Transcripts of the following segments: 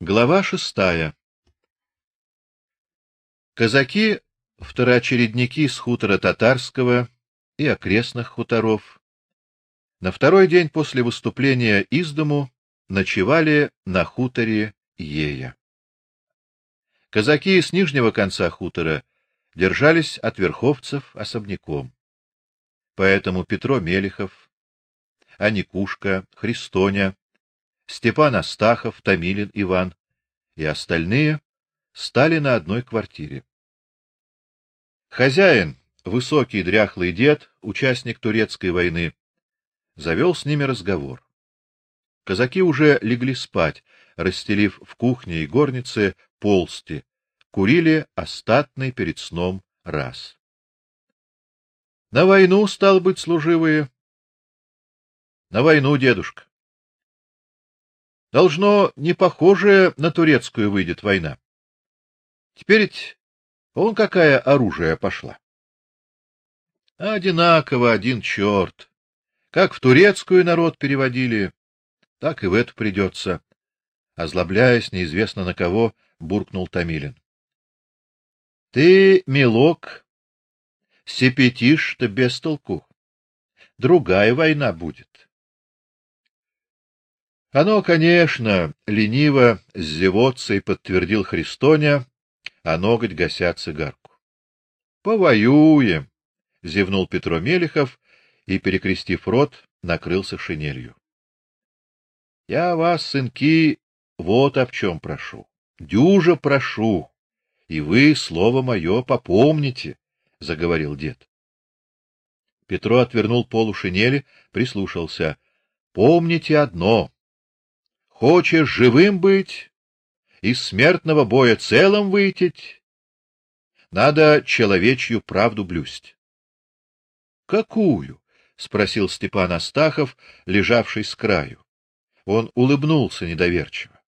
Глава шестая. Казаки, второочередники с хутора татарского и окрестных хуторов, на второй день после выступления из дому ночевали на хуторе Ея. Казаки с нижнего конца хутора держались от верховцев особняком. Поэтому Петро Мелихов, Аникушка, Христоня Степан Астахов, Томилин Иван и остальные стали на одной квартире. Хозяин, высокий дряхлый дед, участник турецкой войны, завел с ними разговор. Казаки уже легли спать, расстелив в кухне и горнице полсти, курили остатный перед сном раз. На войну стал быть служивые. На войну, дедушка. Должно не похожее на турецкую выйдет война. Теперь он какая оружие пошла. Одинаково один черт. Как в турецкую народ переводили, так и в эту придется. Озлобляясь неизвестно на кого, буркнул Томилин. Ты, милок, сепетишь-то без толку. Другая война будет. Оно, конечно, лениво с зевотцей подтвердил Христоня, а ноготь гася цигарку. Повоюем, зевнул Петро Мелихов и перекрестив рот, накрылся шинелью. Я вас, сынки, вот о чем прошу. Дюжа прошу, и вы слово мое попомните, заговорил дед. Петро отвернул полу шинели, прислушался. Помните одно: Хочешь живым быть, из смертного боя целым выйти, надо человечью правду блюсть. Какую? спросил Степан Астахов, лежавший с краю. Он улыбнулся недоверчиво.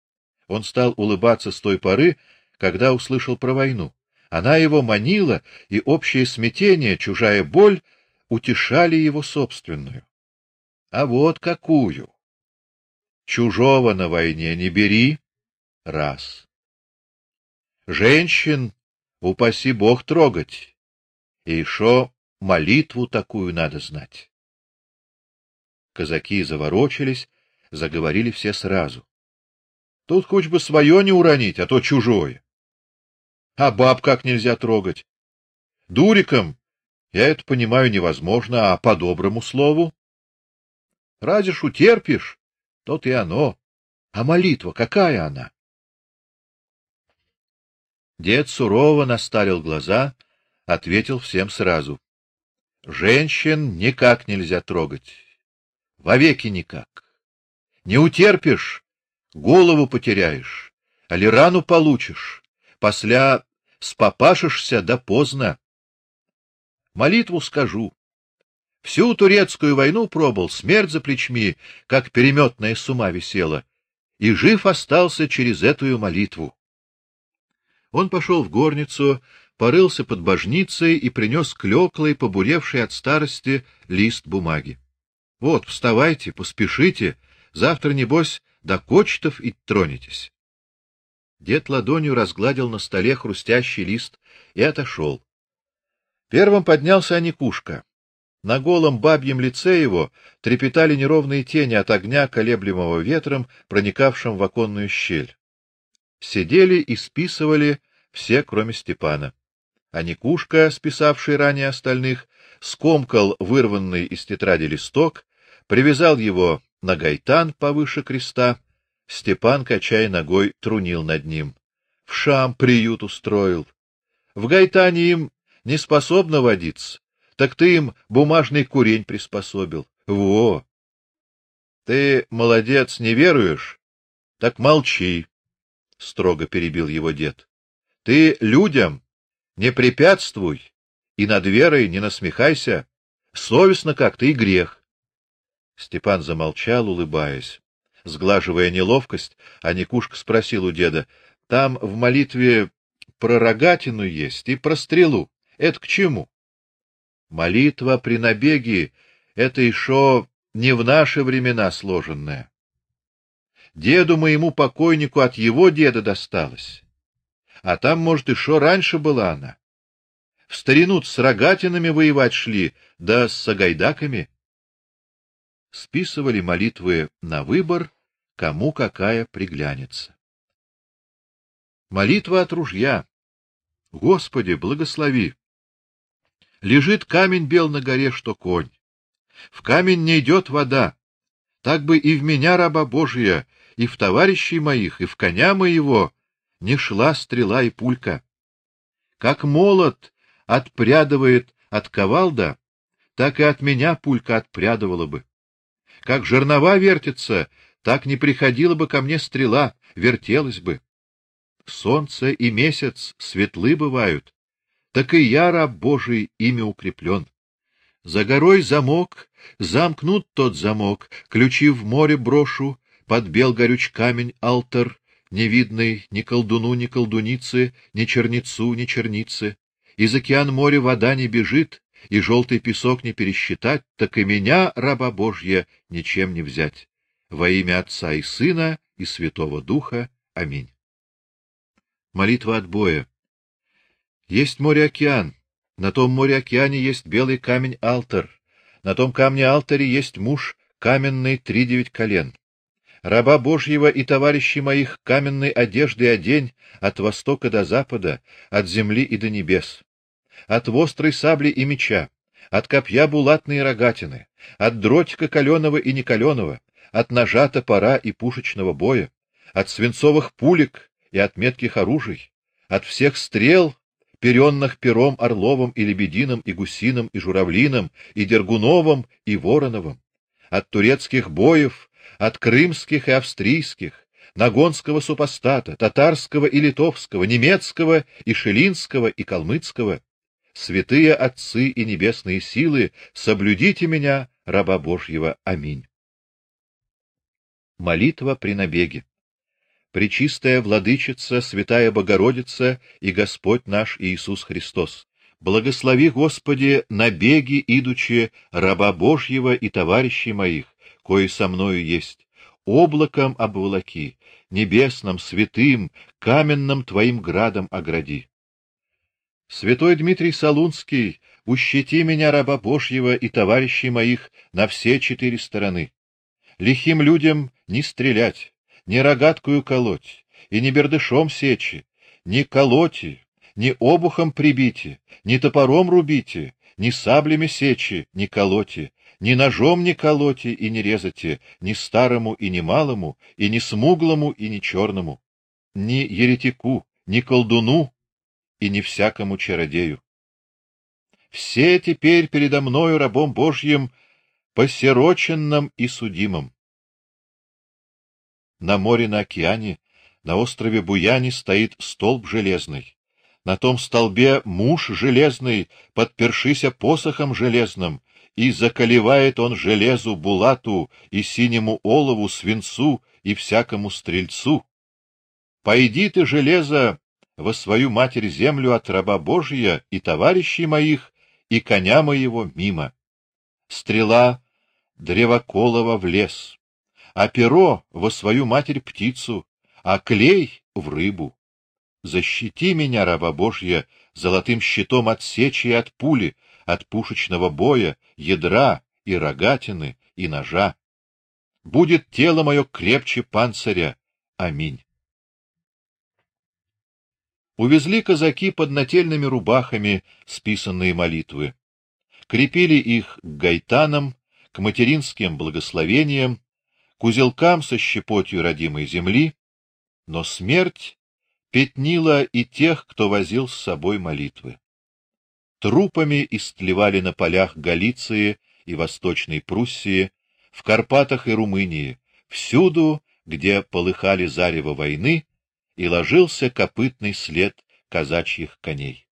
Он стал улыбаться с той поры, когда услышал про войну. Она его манила, и общее смятение, чужая боль утешали его собственную. А вот какую! Чужого на войне не бери. Раз. Женщин, упаси Бог, трогать. И еще молитву такую надо знать. Казаки заворочились, заговорили все сразу. Тут хоть бы свое не уронить, а то чужое. А баб как нельзя трогать? Дуриком, я это понимаю, невозможно, а по доброму слову? Разве ж утерпишь? То и оно. А молитва какая она? Дед сурово настарил глаза, ответил всем сразу: женщин никак нельзя трогать. Вовеки никак. Не утерпишь, голову потеряешь, али рану получишь, после спопашешься да поздно. Молитву скажу. Всю турецкую войну пробыл, смерть за плечми, как переметная с ума висела, и жив остался через эту молитву. Он пошел в горницу, порылся под божницей и принес клёклый, побуревший от старости лист бумаги. Вот, вставайте, поспешите, завтра небось до кочетов и тронетесь. Дед ладонью разгладил на столе хрустящий лист и отошел. Первым поднялся Аникушка. На голом бабьем лице его трепетали неровные тени от огня, колеблемого ветром, проникавшим в оконную щель. Сидели и списывали все, кроме Степана. А Никушка, списавший ранее остальных, скомкал вырванный из тетради листок, привязал его на гайтан повыше креста. Степан, качая ногой, трунил над ним. В шам приют устроил. В гайтане им не способно водиться, так ты им бумажный курень приспособил. Во. Ты молодец, не веруешь? Так молчи, строго перебил его дед. Ты людям не препятствуй и над верой не насмехайся. Совестно как ты и грех. Степан замолчал, улыбаясь, сглаживая неловкость, а Никушка спросил у деда: "Там в молитве про рогатину есть и про стрелу. Это к чему?" Молитва при набеге это еще не в наши времена сложенная. Деду моему покойнику от его деда досталось. А там, может, шо раньше была она. В старину с рогатинами воевать шли, да с сагайдаками. Списывали молитвы на выбор, кому какая приглянется. Молитва от ружья. Господи, благослови. Лежит камень бел на горе, что конь. В камень не идет вода. Так бы и в меня раба Божия, и в товарищей моих, и в коня моего не шла стрела и пулька. Как молот отпрядывает от ковалда, так и от меня пулька отпрядывала бы. Как жернова вертится, так не приходила бы ко мне стрела, вертелась бы. Солнце и месяц светлы бывают, так и я, раб Божий, ими укреплен. За горой замок, замкнут тот замок, ключи в море брошу, подбел горюч камень алтар, не видный ни колдуну, ни колдуницы, ни черницу, ни черницы. Из океан моря вода не бежит, и желтый песок не пересчитать, так и меня, раба Божья, ничем не взять. Во имя Отца и Сына и Святого Духа. Аминь. Молитва отбоя. Есть море-океан. На том море-океане есть белый камень-алтар. На том камне-алтаре есть муж каменный три девять колен. Раба Божьего и товарищей моих каменной одежды одень от востока до запада, от земли и до небес. От острой сабли и меча, от копья булатной рогатины, от дротика каленого и некаленого, от ножа топора и пушечного боя, от свинцовых пулек и от метких оружий, от всех стрел перенных пером орловым и лебединым и гусиным и журавлиным и дергуновым и вороновым, от турецких боев, от крымских и австрийских, нагонского супостата, татарского и литовского, немецкого и шелинского и калмыцкого. Святые отцы и небесные силы, соблюдите меня, раба Божьего. Аминь. Молитва при набеге. Пречистая владычица, святая Богородица и Господь наш Иисус Христос, благослови, Господи, набеги идучи раба Божьего и товарищей моих, кои со мною есть, облаком обволоки, небесным, святым, каменным твоим градом огради. Святой Дмитрий Солунский, ущети меня раба Божьего и товарищей моих на все четыре стороны. Лихим людям не стрелять, не рогаткую колоть, и не бердышом сечи, не колоти, не обухом прибите, не топором рубите, не саблями сечи, не колоти, ни ножом не колоти и не резати, ни старому и ни малому, и ни смуглому и ни черному, ни еретику, ни колдуну и ни всякому чародею. Все теперь передо мною рабом Божьим посероченным и судимым. На море, на океане, на острове Буяне стоит столб железный. На том столбе муж железный, подпершися посохом железным, и заколевает он железу булату и синему олову свинцу и всякому стрельцу. Пойди ты железо во свою матерь землю от раба Божия и товарищей моих и коня моего мимо. Стрела древоколова в лес а перо во свою матерь птицу, а клей в рыбу. Защити меня, раба Божья, золотым щитом от сечи и от пули, от пушечного боя, ядра и рогатины и ножа. Будет тело мое крепче панциря. Аминь. Увезли казаки под нательными рубахами списанные молитвы. Крепили их к гайтанам, к материнским благословениям к узелкам со щепотью родимой земли, но смерть пятнила и тех, кто возил с собой молитвы. Трупами истлевали на полях Галиции и Восточной Пруссии, в Карпатах и Румынии, всюду, где полыхали зарево войны, и ложился копытный след казачьих коней.